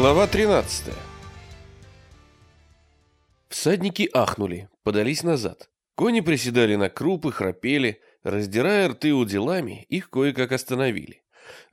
Глава 13 Всадники ахнули, подались назад. Кони приседали на крупы, храпели, раздирая рты уделами, их кое-как остановили.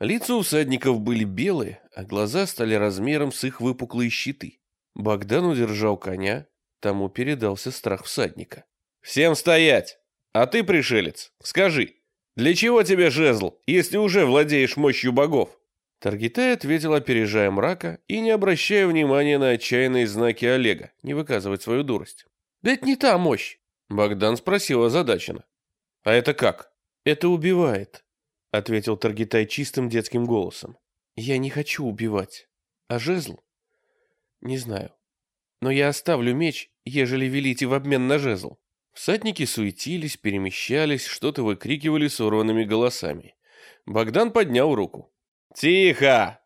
Лица у всадников были белые, а глаза стали размером с их выпуклые щиты. Богдан удержал коня, тому передался страх всадника. «Всем стоять! А ты, пришелец, скажи, для чего тебе жезл, если уже владеешь мощью богов?» Таргитай ответил, опережая мрака и не обращая внимания на отчаянные знаки Олега, не выказывать свою дурость. «Да это не та мощь!» Богдан спросил озадаченно. «А это как?» «Это убивает», — ответил Таргитай чистым детским голосом. «Я не хочу убивать. А жезл? Не знаю. Но я оставлю меч, ежели велите в обмен на жезл». Всадники суетились, перемещались, что-то выкрикивали сорванными голосами. Богдан поднял руку. «Тихо!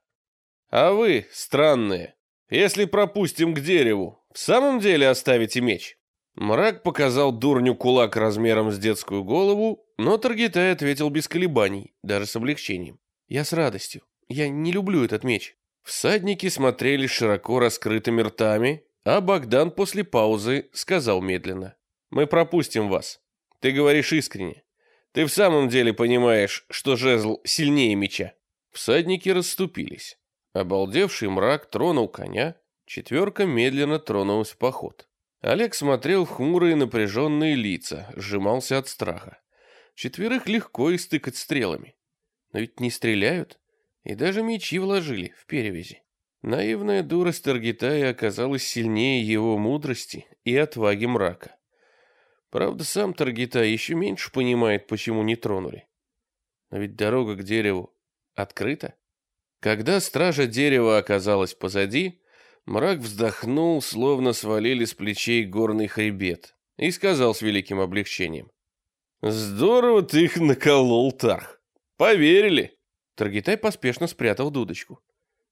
А вы, странные, если пропустим к дереву, в самом деле оставите меч?» Мрак показал дурню кулак размером с детскую голову, но Таргитай ответил без колебаний, даже с облегчением. «Я с радостью. Я не люблю этот меч». Всадники смотрели широко раскрытыми ртами, а Богдан после паузы сказал медленно. Мы пропустим вас. Ты говоришь искренне. Ты в самом деле понимаешь, что жезл сильнее меча. Всадники расступились. Обалдевший мрак тронул коня, четверка медленно тронулась в поход. Олег смотрел в хмурые напряженные лица, сжимался от страха. Четверых легко истыкать стрелами. Но ведь не стреляют, и даже мечи вложили в перевязи. Наивная дурость Таргитая оказалась сильнее его мудрости и отваги мрака. Правда, сам Таргита еще меньше понимает, почему не тронули. Но ведь дорога к дереву открыта. Когда стража дерева оказалась позади, мрак вздохнул, словно свалили с плечей горный хребет, и сказал с великим облегчением. «Здорово ты их наколол, Тарх! Поверили!» Таргитай поспешно спрятал дудочку.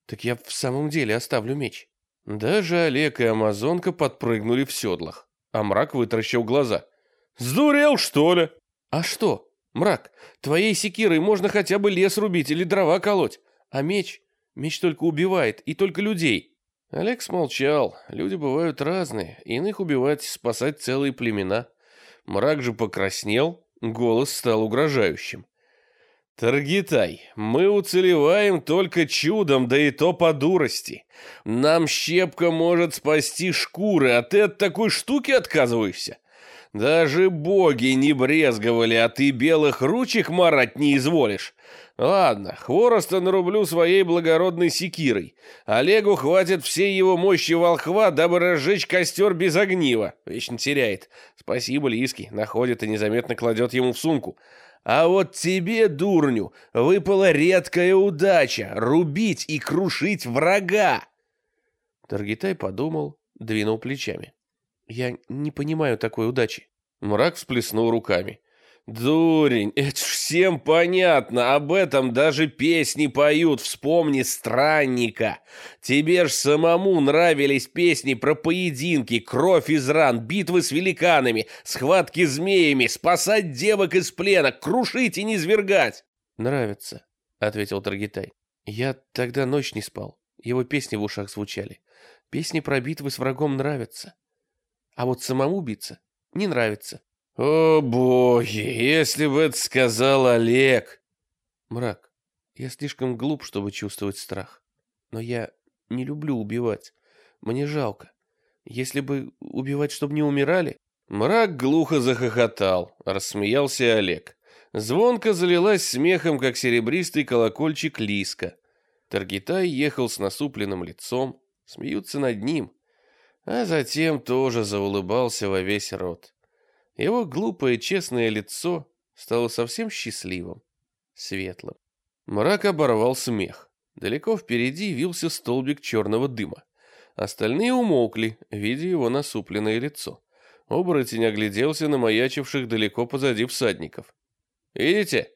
«Так я в самом деле оставлю меч». Даже Олег и Амазонка подпрыгнули в седлах а мрак вытаращил глаза. «Сдурел, что ли?» «А что, мрак, твоей секирой можно хотя бы лес рубить или дрова колоть, а меч? Меч только убивает, и только людей». Олег смолчал. Люди бывают разные, иных убивать, спасать целые племена. Мрак же покраснел, голос стал угрожающим. Таргитай, мы уцелеваем только чудом, да и то по дурости. Нам щепка может спасти шкуры, а ты от такой штуки отказываешься? Даже боги не брезговали, а ты белых ручек марать не изволишь. Ладно, хвороста нарублю своей благородной секирой. Олегу хватит всей его мощи волхва, дабы разжечь костер без огнива. Вечно теряет. Спасибо, Лиски, находит и незаметно кладет ему в сумку. А вот тебе, дурню, выпала редкая удача — рубить и крушить врага. Таргитай подумал, двинул плечами. Я не понимаю такой удачи. Мрак всплеснул руками. «Дурень, это ж всем понятно, об этом даже песни поют, вспомни странника. Тебе ж самому нравились песни про поединки, кровь из ран, битвы с великанами, схватки змеями, спасать девок из плена, крушить и не свергать». «Нравится», — ответил Таргитай. «Я тогда ночь не спал, его песни в ушах звучали. Песни про битвы с врагом нравятся. А вот самому биться не нравится». «О, боги, если бы это сказал Олег!» «Мрак, я слишком глуп, чтобы чувствовать страх. Но я не люблю убивать. Мне жалко. Если бы убивать, чтобы не умирали...» Мрак глухо захохотал, рассмеялся Олег. Звонко залилась смехом, как серебристый колокольчик Лиска. Таргитай ехал с насупленным лицом, смеются над ним, а затем тоже заулыбался во весь рот. Его глупое честное лицо стало совсем счастливым, светлым. Мрак оборвал смех. Далеко впереди вился столбик черного дыма. Остальные умолкли, видя его насупленное лицо. Оборотень огляделся на маячивших далеко позади всадников. «Видите?»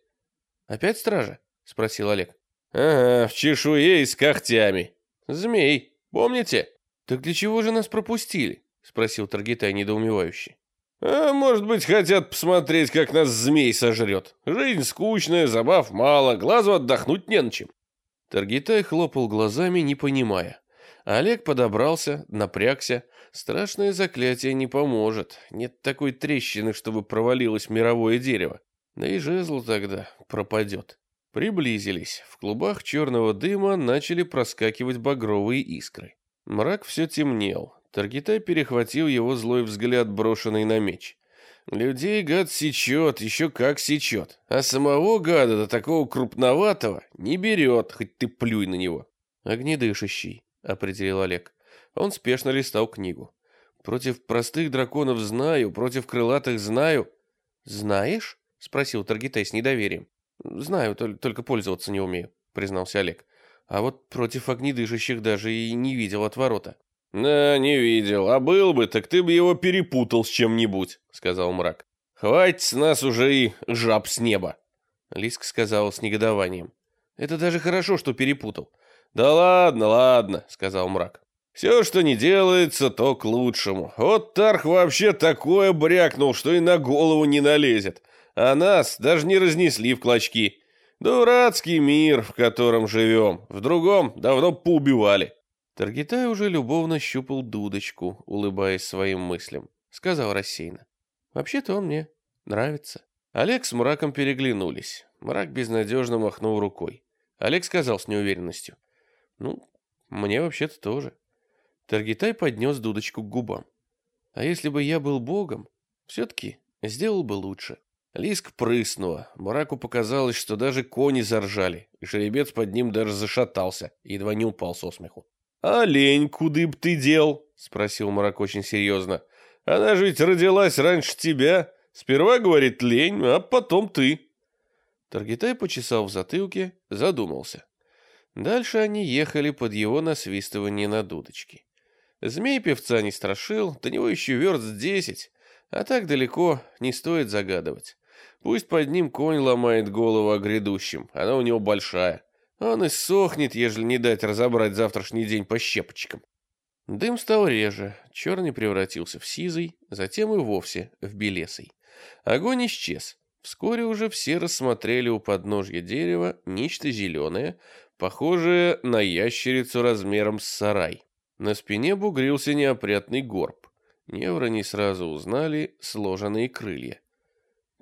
«Опять стража?» — спросил Олег. «Ага, в чешуе и с когтями. Змей, помните?» «Так для чего же нас пропустили?» — спросил Таргитай недоумевающий. А может быть, хотят посмотреть, как нас змей сожрет. Жизнь скучная, забав мало, глазу отдохнуть не на чем. Таргитай хлопал глазами, не понимая. Олег подобрался, напрягся. Страшное заклятие не поможет. Нет такой трещины, чтобы провалилось мировое дерево. Да и жезл тогда пропадет. Приблизились. В клубах черного дыма начали проскакивать багровые искры. Мрак все темнел. Таргитай перехватил его злой взгляд, брошенный на меч. Людей гад сечет, еще как сечет. А самого гада до такого крупноватого не берет, хоть ты плюй на него. Огнедышащий, определил Олег. Он спешно листал книгу. Против простых драконов знаю, против крылатых знаю. Знаешь? Спросил Таргитай с недоверием. Знаю, только пользоваться не умею, признался Олег. А вот против огнедышащих даже и не видел отворота. «Да, не видел. А был бы, так ты бы его перепутал с чем-нибудь», — сказал мрак. «Хватит с нас уже и жаб с неба», — Лиск сказал с негодованием. «Это даже хорошо, что перепутал». «Да ладно, ладно», — сказал мрак. «Все, что не делается, то к лучшему. Вот Тарх вообще такое брякнул, что и на голову не налезет. А нас даже не разнесли в клочки. Дурацкий мир, в котором живем. В другом давно поубивали». Таргитай уже любовно щупал дудочку, улыбаясь своим мыслям. Сказал рассеянно. «Вообще-то он мне нравится». Олег с Мраком переглянулись. Мрак безнадежно махнул рукой. Олег сказал с неуверенностью. «Ну, мне вообще-то тоже». Таргитай поднес дудочку к губам. «А если бы я был богом, все-таки сделал бы лучше». Лиск прыснула. Мраку показалось, что даже кони заржали, и жеребец под ним даже зашатался, едва не упал со смеху. «А лень куды б ты дел?» — спросил Мрак очень серьезно. «Она же ведь родилась раньше тебя. Сперва, говорит, лень, а потом ты». Таргитай почесал в затылке, задумался. Дальше они ехали под его насвистывание на дудочке. Змей певца не страшил, до него еще верст десять, а так далеко не стоит загадывать. Пусть под ним конь ломает голову о грядущем, она у него большая. Он и сохнет, ежели не дать разобрать завтрашний день по щепочкам. Дым стал реже, черный превратился в сизый, затем и вовсе в белесый. Огонь исчез. Вскоре уже все рассмотрели у подножья дерева нечто зеленое, похожее на ящерицу размером с сарай. На спине бугрился неопрятный горб. Невры не сразу узнали сложенные крылья.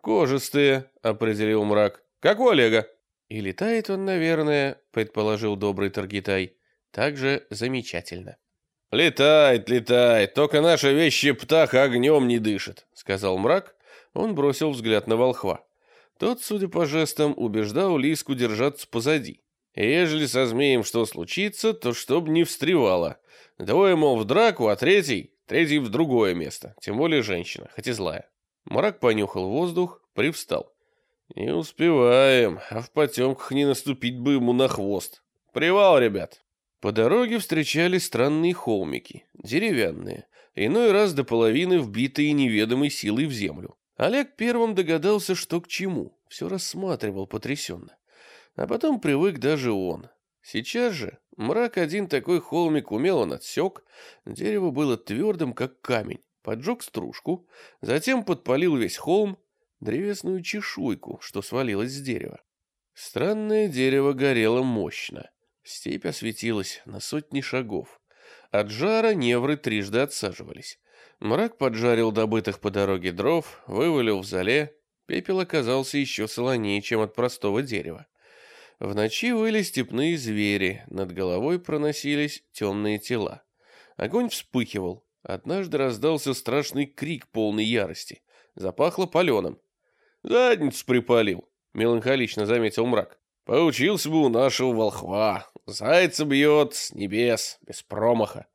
«Кожистые», — определил мрак. «Как у Олега». И летает он, наверное, предположил добрый Таргитай, также замечательно. Летает, летает, только наша вещи птах огнем не дышит, сказал мрак. Он бросил взгляд на волхва. Тот, судя по жестам, убеждал Лиску держаться позади. Ежели со змеем что случится, то чтоб не встревало. Двое, мол, в драку, а третий, третий в другое место, тем более женщина, хоть и злая. Мрак понюхал воздух, привстал. «Не успеваем, а в потемках не наступить бы ему на хвост. Привал, ребят!» По дороге встречались странные холмики, деревянные, иной раз до половины вбитые неведомой силой в землю. Олег первым догадался, что к чему, все рассматривал потрясенно. А потом привык даже он. Сейчас же мрак один такой холмик умел он отсек, дерево было твердым, как камень, поджег стружку, затем подпалил весь холм, древесную чешуйку, что свалилась с дерева. Странное дерево горело мощно. Степь осветилась на сотни шагов. От жара невры трижды отсаживались. Мрак поджарил добытых по дороге дров, вывалил в зале. Пепел оказался еще солонее, чем от простого дерева. В ночи выли степные звери, над головой проносились темные тела. Огонь вспыхивал. Однажды раздался страшный крик полной ярости. Запахло паленым. Задницу припалил, меланхолично заметил мрак. Поучился бы у нашего волхва. Зайца бьет с небес, без промаха.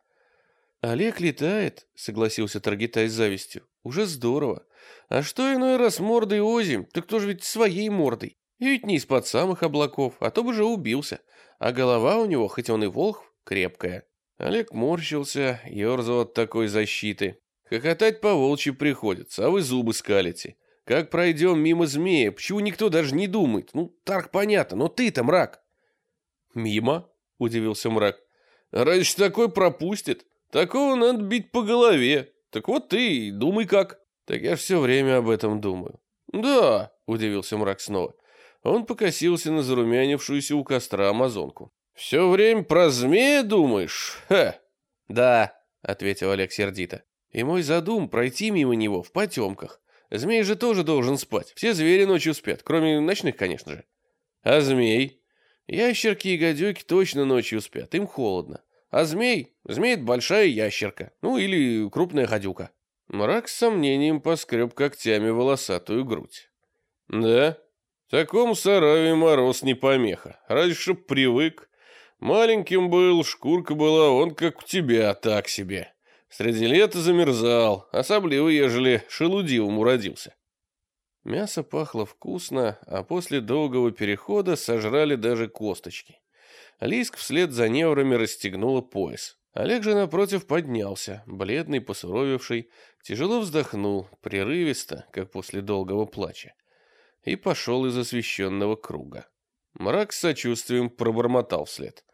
Олег летает, согласился Таргитай с завистью. Уже здорово. А что иной раз мордой озим, так кто же ведь своей мордой? И ведь не из-под самых облаков, а то бы же убился. А голова у него, хоть он и волх, крепкая. Олег морщился, ерзал от такой защиты. Хохотать по волчьи приходится, а вы зубы скалите. Как пройдем мимо змея, почему никто даже не думает? Ну, так понятно, но ты-то мрак. Мимо? Удивился мрак. Раньше такой пропустит. Такого надо бить по голове. Так вот ты думай как. Так я все время об этом думаю. Да, удивился мрак снова. Он покосился на зарумянившуюся у костра амазонку. «Все время про змея думаешь? Ха!» «Да», — ответил Олег сердито. «И мой задум пройти мимо него в потемках. Змей же тоже должен спать. Все звери ночью спят, кроме ночных, конечно же. А змей? Ящерки и гадюки точно ночью спят, им холодно. А змей? Змей — это большая ящерка. Ну, или крупная гадюка». Мрак с сомнением поскреб когтями волосатую грудь. «Да, такому сараю мороз не помеха. Разве чтоб привык. Маленьким был, шкурка была, он как у тебя, так себе. Среди лета замерзал, особливо, ежели шелудивым уродился. Мясо пахло вкусно, а после долгого перехода сожрали даже косточки. Лиск вслед за неврами расстегнула пояс. Олег же напротив поднялся, бледный, посуровевший, тяжело вздохнул, прерывисто, как после долгого плача, и пошел из освещенного круга. Мрак с сочувствием пробормотал вслед.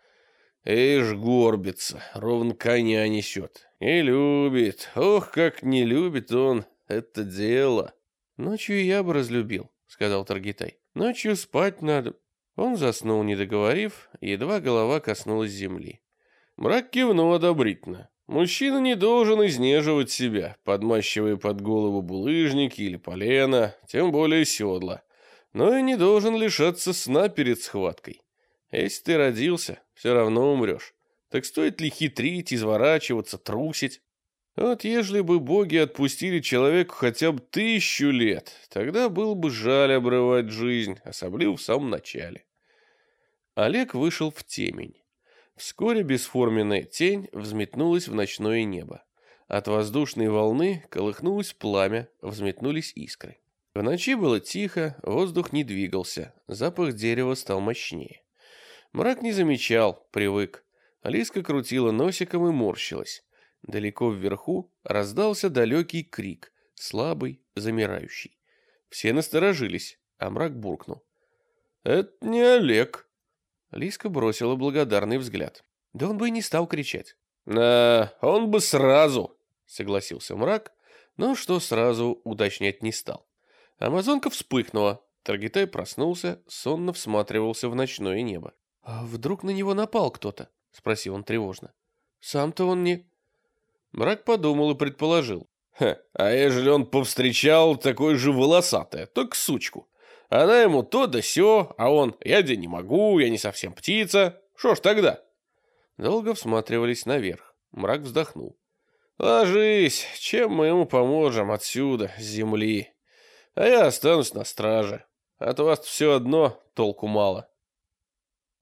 Эш горбится, ровно коня несет. И любит. Ох, как не любит он это дело. Ночью я бы разлюбил, сказал Таргитай. Ночью спать надо. Он заснул, не договорив, едва голова коснулась земли. Мрак кивнул одобрительно. Мужчина не должен изнеживать себя, подмащивая под голову булыжники или полено, тем более седла. Но и не должен лишаться сна перед схваткой. Если ты родился, все равно умрешь. Так стоит ли хитрить, изворачиваться, трусить? Вот ежели бы боги отпустили человеку хотя бы тысячу лет, тогда было бы жаль обрывать жизнь, особливо в самом начале. Олег вышел в темень. Вскоре бесформенная тень взметнулась в ночное небо. От воздушной волны колыхнулось пламя, взметнулись искры. В ночи было тихо, воздух не двигался, запах дерева стал мощнее. Мрак не замечал, привык. Алиска крутила носиком и морщилась. Далеко вверху раздался далекий крик, слабый, замирающий. Все насторожились, а мрак буркнул. «Это не Олег». Лиска бросила благодарный взгляд. Да он бы и не стал кричать. «А, он бы сразу», — согласился мрак, но что сразу уточнять не стал. Амазонка вспыхнула. Таргитай проснулся, сонно всматривался в ночное небо. «А вдруг на него напал кто-то?» — спросил он тревожно. «Сам-то он не...» Мрак подумал и предположил. «Ха, а ежели он повстречал такой же волосатое, только сучку? Она ему то да сё, а он «я где не могу, я не совсем птица». Что ж тогда?» Долго всматривались наверх. Мрак вздохнул. «Ложись, чем мы ему поможем отсюда, с земли? А я останусь на страже. От вас все одно толку мало».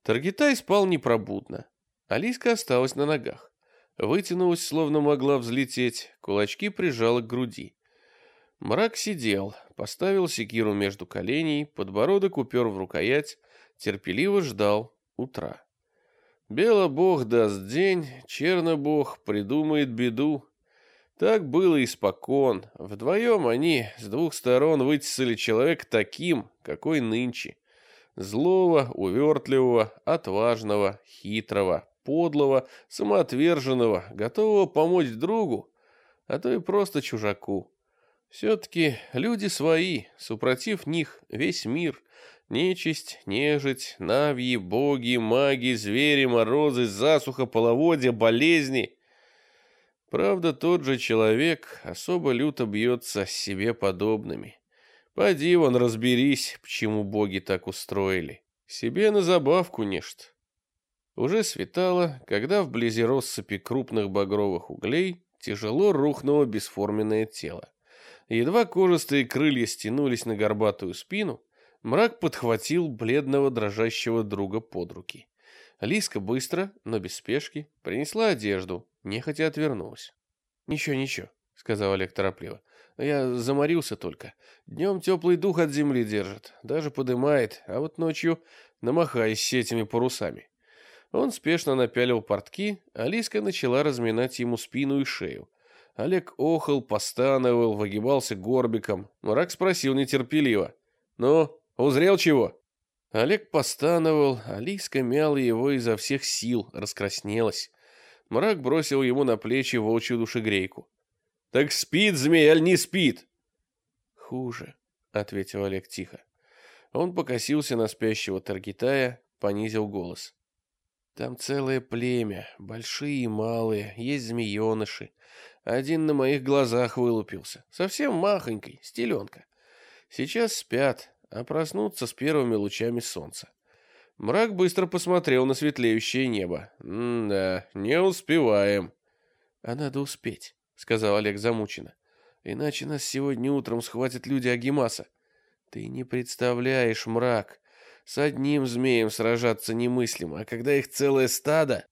Таргитай спал непробудно. Алиска осталась на ногах. Вытянулась, словно могла взлететь, кулачки прижала к груди. Мрак сидел, поставил секиру между коленей, подбородок упер в рукоять, терпеливо ждал утра. Бело-бог даст день, черно-бог придумает беду. Так было испокон. Вдвоем они с двух сторон вытесали человека таким, какой нынче. Злого, увертливого, отважного, хитрого, подлого, самоотверженного, готового помочь другу, а то и просто чужаку. Все-таки люди свои, супротив них весь мир, нечисть, нежить, навьи, боги, маги, звери, морозы, засуха, половодья, болезни. Правда, тот же человек особо люто бьется с себе подобными. Поди вон разберись, почему боги так устроили. Себе на забавку нечто. Уже светало, когда вблизи россыпи крупных багровых углей тяжело рухнуло бесформенное тело. Едва кожистые крылья стянулись на горбатую спину, мрак подхватил бледного дрожащего друга под руки. Лиска быстро, но без спешки, принесла одежду, нехотя отвернулась. «Ничего, ничего», — сказал Олег торопливо. Я заморился только. Днем теплый дух от земли держит, даже подымает, а вот ночью намахаясь с этими парусами. Он спешно напялил портки, а Лиска начала разминать ему спину и шею. Олег охал, постановал, выгибался горбиком. Мрак спросил нетерпеливо. «Ну, узрел чего?» Олег постановал, а Лиска мяла его изо всех сил, раскраснелась. Мрак бросил ему на плечи волчью душегрейку. Так спит змей, аль не спит? Хуже, ответил Олег тихо. Он покосился на спящего Таргитая, понизил голос. Там целое племя, большие и малые, есть змееныши. Один на моих глазах вылупился, совсем махонький, стеленка. Сейчас спят, а проснутся с первыми лучами солнца. Мрак быстро посмотрел на светлеющее небо. «Да, не успеваем». «А надо успеть», — сказал Олег замученно. «Иначе нас сегодня утром схватят люди Агимаса. Ты не представляешь, мрак. С одним змеем сражаться немыслимо, а когда их целое стадо...»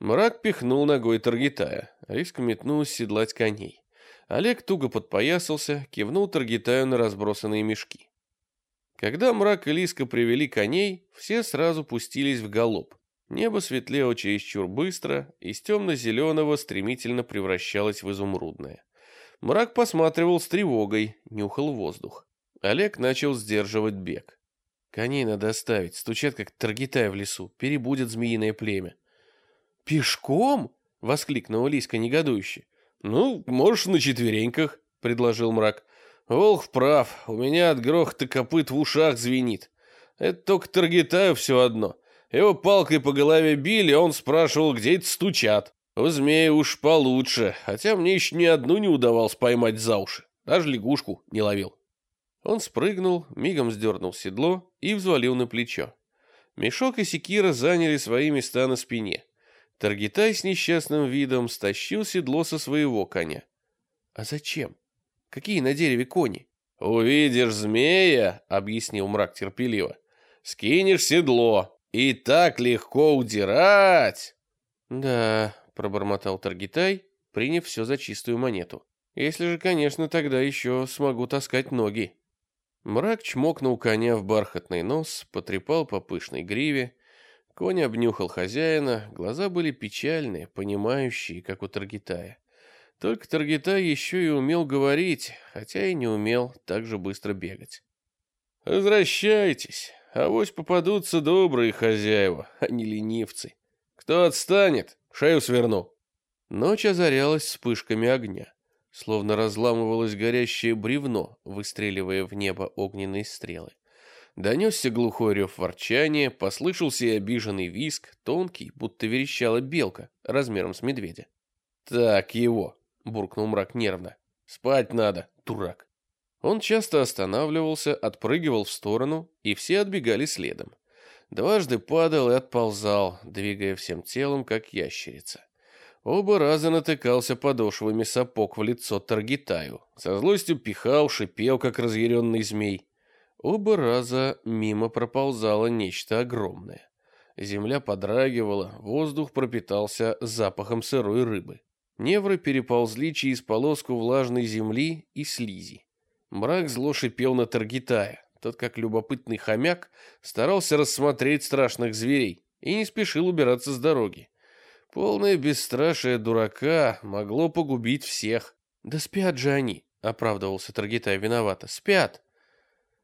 Мрак пихнул ногой Таргитая. Риск метнулся седлать коней. Олег туго подпоясался, кивнул Таргитаю на разбросанные мешки. Когда мрак и Лиска привели коней, все сразу пустились в галоп. Небо светлело чересчур быстро, из темно-зеленого стремительно превращалось в изумрудное. Мрак посматривал с тревогой, нюхал воздух. Олег начал сдерживать бег. Коней надо оставить, стучат как таргитай в лесу, перебудет змеиное племя. «Пешком?» — воскликнула Лиска негодующе. «Ну, можешь на четвереньках», — предложил мрак. «Волх прав, у меня от грохота копыт в ушах звенит. Это только Таргитаю все одно. Его палкой по голове били, он спрашивал, где это стучат. У змея уж получше, хотя мне еще ни одну не удавалось поймать за уши. Даже лягушку не ловил». Он спрыгнул, мигом сдернул седло и взвалил на плечо. Мешок и секира заняли свои места на спине. Таргитай с несчастным видом стащил седло со своего коня. А зачем? Какие на дереве кони? Увидишь змея, объяснил мрак терпеливо. Скинешь седло, и так легко удирать. Да, пробормотал Таргитай, приняв все за чистую монету. Если же, конечно, тогда еще смогу таскать ноги. Мрак чмокнул коня в бархатный нос, потрепал по пышной гриве, Конь обнюхал хозяина, глаза были печальные, понимающие, как у Таргитая. Только Таргитай еще и умел говорить, хотя и не умел так же быстро бегать. «Возвращайтесь, авось попадутся добрые хозяева, а не ленивцы. Кто отстанет, шею сверну». Ночь озарялась вспышками огня, словно разламывалось горящее бревно, выстреливая в небо огненные стрелы. Донесся глухой рев ворчания, послышался и обиженный виск, тонкий, будто верещала белка, размером с медведя. «Так его!» — буркнул мрак нервно. «Спать надо, дурак!» Он часто останавливался, отпрыгивал в сторону, и все отбегали следом. Дважды падал и отползал, двигая всем телом, как ящерица. Оба раза натыкался подошвами сапог в лицо Таргитаю. Со злостью пихал, шипел, как разъяренный змей. Оба раза мимо проползало нечто огромное. Земля подрагивала, воздух пропитался запахом сырой рыбы. Невры переползли через полоску влажной земли и слизи. Мрак зло шипел на Таргитая. Тот, как любопытный хомяк, старался рассмотреть страшных зверей и не спешил убираться с дороги. Полное бесстрашие дурака могло погубить всех. «Да спят же они», — оправдывался Таргитай виновато. «Спят.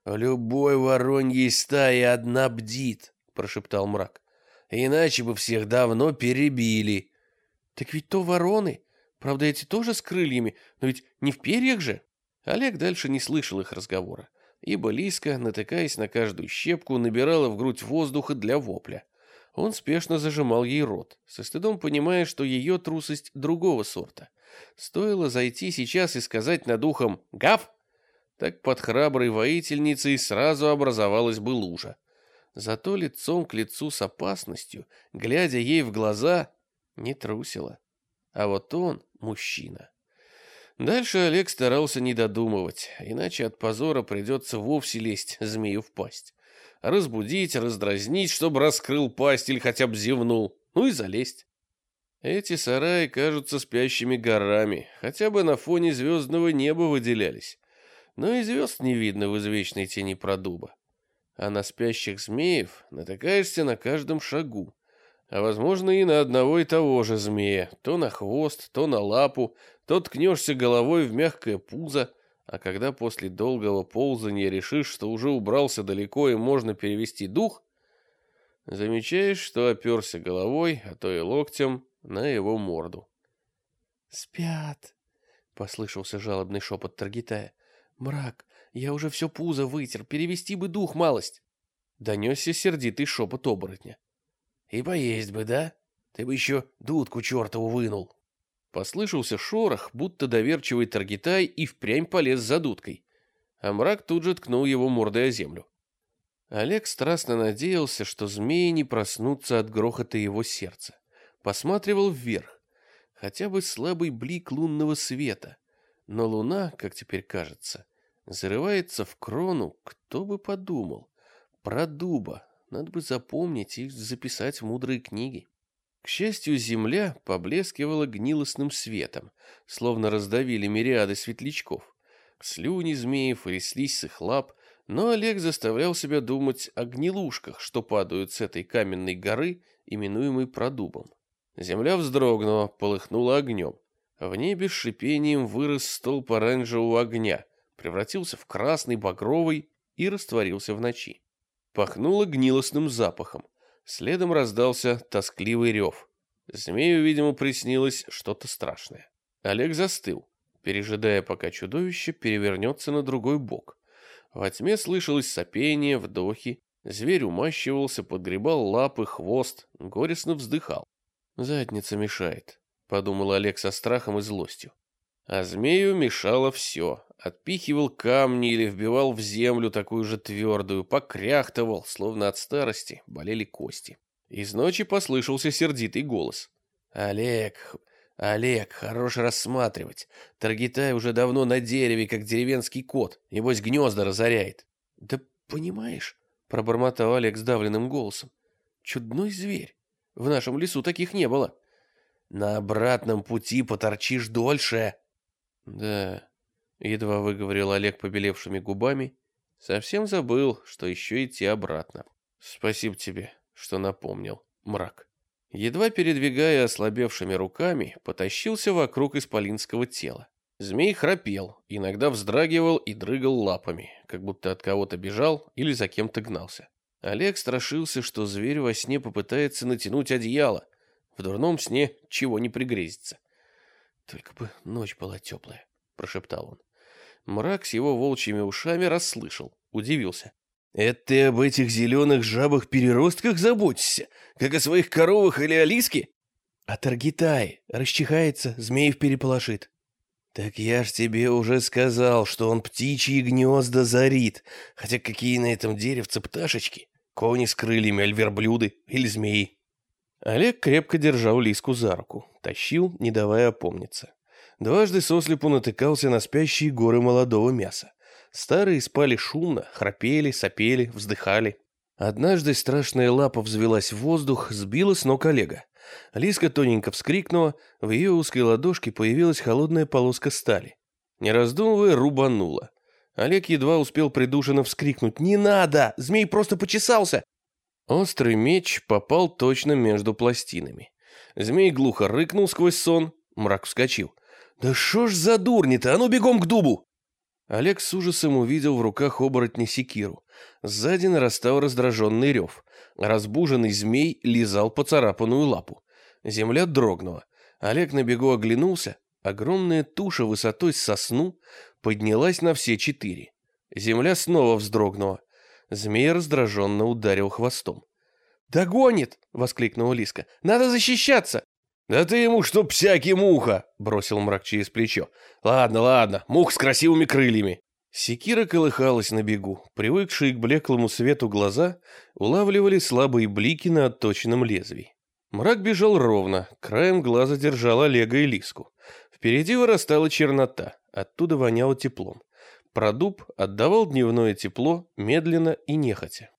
«Любой вороньей стаи одна бдит», — прошептал мрак. «Иначе бы всех давно перебили». «Так ведь то вороны. Правда, эти тоже с крыльями, но ведь не в перьях же». Олег дальше не слышал их разговора, ибо Лиска, натыкаясь на каждую щепку, набирала в грудь воздуха для вопля. Он спешно зажимал ей рот, со стыдом понимая, что ее трусость другого сорта. Стоило зайти сейчас и сказать над ухом «Гав!» так под храброй воительницей сразу образовалась бы лужа. Зато лицом к лицу с опасностью, глядя ей в глаза, не трусила. А вот он мужчина. Дальше Олег старался не додумывать, иначе от позора придется вовсе лезть змею в пасть. Разбудить, раздразнить, чтобы раскрыл пасть или хотя бы зевнул, ну и залезть. Эти сараи кажутся спящими горами, хотя бы на фоне звездного неба выделялись но и звезд не видно в извечной тени продуба. А на спящих змеев натыкаешься на каждом шагу, а возможно и на одного и того же змея, то на хвост, то на лапу, то ткнешься головой в мягкое пузо, а когда после долгого ползания решишь, что уже убрался далеко и можно перевести дух, замечаешь, что оперся головой, а то и локтем, на его морду. «Спят!» — послышался жалобный шепот Таргитая. «Мрак, я уже все пузо вытер, перевести бы дух малость!» Донесся сердитый шепот оборотня. И поесть бы, да? Ты бы еще дудку чертову вынул. Послышался шорох, будто доверчивый Таргитай и впрямь полез за дудкой. А мрак тут же ткнул его мордой о землю. Олег страстно надеялся, что змеи не проснутся от грохота его сердца. Посматривал вверх. Хотя бы слабый блик лунного света. Но луна, как теперь кажется, зарывается в крону, кто бы подумал. Про дуба. Надо бы запомнить и записать в мудрые книги. К счастью, земля поблескивала гнилостным светом, словно раздавили мириады светлячков. Слюни змеев тряслись с их лап, но Олег заставлял себя думать о гнилушках, что падают с этой каменной горы, именуемой продубом. Земля вздрогнула, полыхнула огнем. В небе с шипением вырос столб оранжевого огня, превратился в красный, багровый и растворился в ночи. Пахнуло гнилостным запахом. Следом раздался тоскливый рев. Змею, видимо, приснилось что-то страшное. Олег застыл, пережидая, пока чудовище перевернется на другой бок. Во тьме слышалось сопение, вдохи. Зверь умащивался, подгребал лапы, хвост, горестно вздыхал. «Задница мешает», — подумал Олег со страхом и злостью. А змею мешало все. Отпихивал камни или вбивал в землю такую же твердую, покряхтывал, словно от старости болели кости. Из ночи послышался сердитый голос. «Олег, Олег, хорош рассматривать. Таргитай уже давно на дереве, как деревенский кот. Небось, гнезда разоряет». «Да понимаешь», — пробормотал Олег сдавленным голосом, — «чудной зверь. В нашем лесу таких не было». «На обратном пути поторчишь дольше», да, едва выговорил Олег побелевшими губами, совсем забыл, что еще идти обратно. Спасибо тебе, что напомнил, мрак. Едва передвигая ослабевшими руками, потащился вокруг исполинского тела. Змей храпел, иногда вздрагивал и дрыгал лапами, как будто от кого-то бежал или за кем-то гнался. Олег страшился, что зверь во сне попытается натянуть одеяло. В дурном сне чего не пригрезится. Только бы ночь была теплая, прошептал он. Мрак с его волчьими ушами расслышал, удивился. «Это ты об этих зеленых жабах-переростках заботишься, как о своих коровах или Алиске?» «А Таргитай расчихается, змеев переполошит». «Так я ж тебе уже сказал, что он птичьи гнезда зарит, хотя какие на этом деревце пташечки, кони с крыльями, аль верблюды или змеи». Олег крепко держал Лиску за руку, тащил, не давая опомниться. Дважды сослепу натыкался на спящие горы молодого мяса. Старые спали шумно, храпели, сопели, вздыхали. Однажды страшная лапа взвелась в воздух, сбила с ног Олега. Лиска тоненько вскрикнула, в ее узкой ладошке появилась холодная полоска стали. Не раздумывая, рубанула. Олег едва успел придушенно вскрикнуть «Не надо! Змей просто почесался!» Острый меч попал точно между пластинами. Змей глухо рыкнул сквозь сон, мрак вскочил. «Да шо ж за дурни-то, а ну бегом к дубу!» Олег с ужасом увидел в руках оборотня секиру. Сзади нарастал раздраженный рев. Разбуженный змей лизал поцарапанную лапу. Земля дрогнула. Олег на бегу оглянулся. Огромная туша высотой с сосну поднялась на все четыре. Земля снова вздрогнула. Змей раздраженно ударил хвостом. «Догонит!» — воскликнула Лиска. «Надо защищаться!» «Да ты ему что, всякий муха!» — бросил мрак через плечо. «Ладно, ладно, мух с красивыми крыльями!» Секира колыхалась на бегу. Привыкшие к блеклому свету глаза улавливали слабые блики на отточенном лезвии. Мрак бежал ровно, краем глаза держал Олега и Лиску. Впереди вырастала чернота, оттуда воняло теплом. Продуб отдавал дневное тепло медленно и нехотя.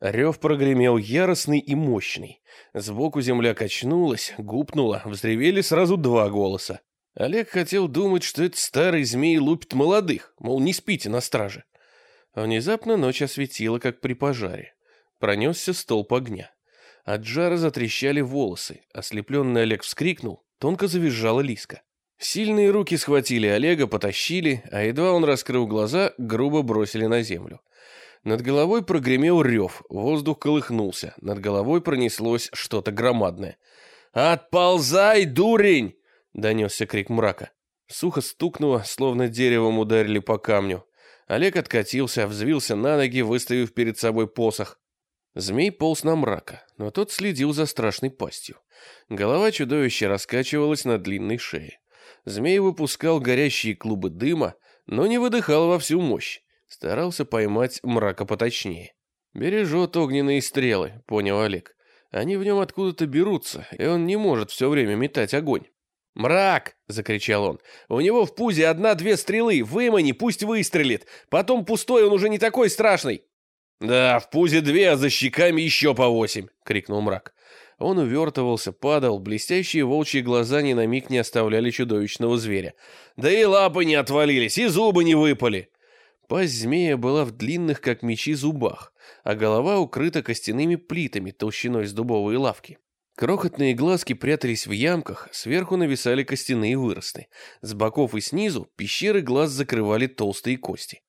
Рев прогремел яростный и мощный. Сбоку земля качнулась, гупнула, взревели сразу два голоса. Олег хотел думать, что этот старый змей лупит молодых, мол, не спите на страже. Внезапно ночь осветила, как при пожаре. Пронесся столб огня. От жара затрещали волосы. Ослепленный Олег вскрикнул, тонко завизжала Лиска. Сильные руки схватили Олега, потащили, а едва он раскрыл глаза, грубо бросили на землю. Над головой прогремел рев, воздух колыхнулся, над головой пронеслось что-то громадное. «Отползай, дурень!» — донесся крик мрака. Сухо стукнуло, словно деревом ударили по камню. Олег откатился, взвился на ноги, выставив перед собой посох. Змей полз на мрака, но тот следил за страшной пастью. Голова чудовища раскачивалась на длинной шее. Змей выпускал горящие клубы дыма, но не выдыхал во всю мощь. Старался поймать мрака поточнее. «Бережет огненные стрелы», — понял Олег. «Они в нем откуда-то берутся, и он не может все время метать огонь». «Мрак!» — закричал он. «У него в пузе одна-две стрелы, вымани, пусть выстрелит. Потом пустой, он уже не такой страшный». «Да, в пузе две, а за щеками еще по восемь!» — крикнул мрак. Он увертывался, падал, блестящие волчьи глаза ни на миг не оставляли чудовищного зверя. «Да и лапы не отвалились, и зубы не выпали!» Пасть змея была в длинных, как мечи, зубах, а голова укрыта костяными плитами толщиной с дубовые лавки. Крохотные глазки прятались в ямках, сверху нависали костяные выросты. С боков и снизу пещеры глаз закрывали толстые кости.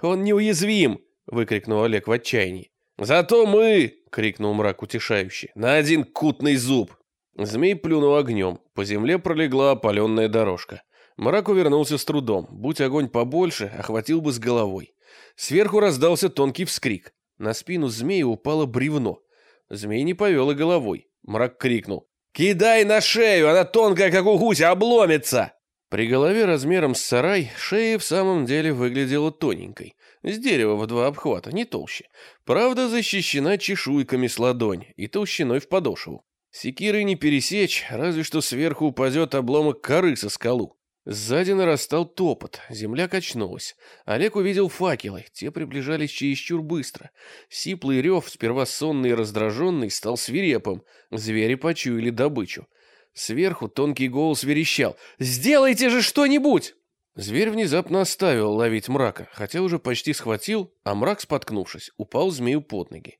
«Он неуязвим!» — выкрикнул Олег в отчаянии. «Зато мы!» — крикнул мрак утешающе. «На один кутный зуб!» Змей плюнул огнем. По земле пролегла опаленная дорожка. Мрак увернулся с трудом. Будь огонь побольше, охватил бы с головой. Сверху раздался тонкий вскрик. На спину змея упало бревно. Змей не повел и головой. Мрак крикнул. «Кидай на шею, она тонкая, как у гуся, обломится!» При голове размером с сарай шея в самом деле выглядела тоненькой. С дерева в два обхвата, не толще. Правда, защищена чешуйками с ладонь и толщиной в подошву. Секирой не пересечь, разве что сверху упадет обломок коры со скалу. Сзади нарастал топот, земля качнулась. Олег увидел факелы, те приближались чересчур быстро. Сиплый рев, сперва сонный и раздраженный, стал свирепым. Звери почуяли добычу. Сверху тонкий голос верещал. «Сделайте же что-нибудь!» Зверь внезапно оставил ловить мрака, хотя уже почти схватил, а мрак, споткнувшись, упал змею под ноги.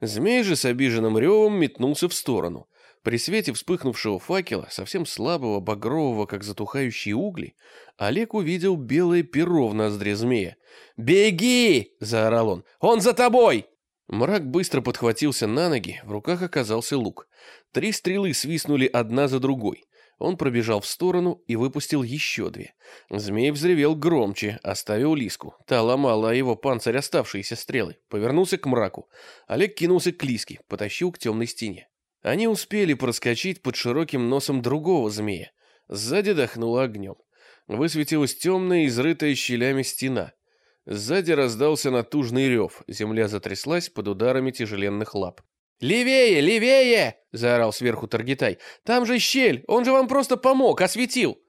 Змей же с обиженным ревом метнулся в сторону. При свете вспыхнувшего факела, совсем слабого, багрового, как затухающие угли, Олег увидел белое перо в ноздре змея. «Беги!» — заорал он. «Он за тобой!» Мрак быстро подхватился на ноги, в руках оказался лук. Три стрелы свистнули одна за другой. Он пробежал в сторону и выпустил еще две. Змей взревел громче, оставил лиску. Та ломала его панцирь оставшиеся стрелы. Повернулся к мраку. Олег кинулся к лиске, потащил к темной стене. Они успели проскочить под широким носом другого змея. Сзади дохнуло огнем. Высветилась темная, изрытая щелями стена. Сзади раздался натужный рев, земля затряслась под ударами тяжеленных лап. «Левее, левее!» — заорал сверху Таргитай. «Там же щель, он же вам просто помог, осветил!»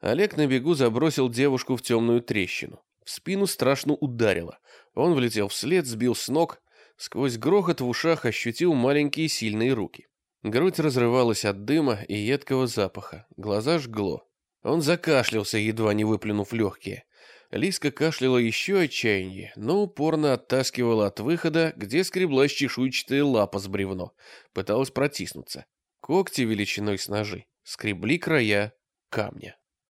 Олег на бегу забросил девушку в темную трещину. В спину страшно ударило. Он влетел вслед, сбил с ног, Сквозь грохот в ушах ощутил маленькие сильные руки. Грудь разрывалась от дыма и едкого запаха, глаза жгло. Он закашлялся, едва не выплюнув легкие. Лиска кашляла еще отчаяннее, но упорно оттаскивала от выхода, где скреблась чешуйчатая лапа с бревно. Пыталась протиснуться. Когти величиной с ножи скребли края камня.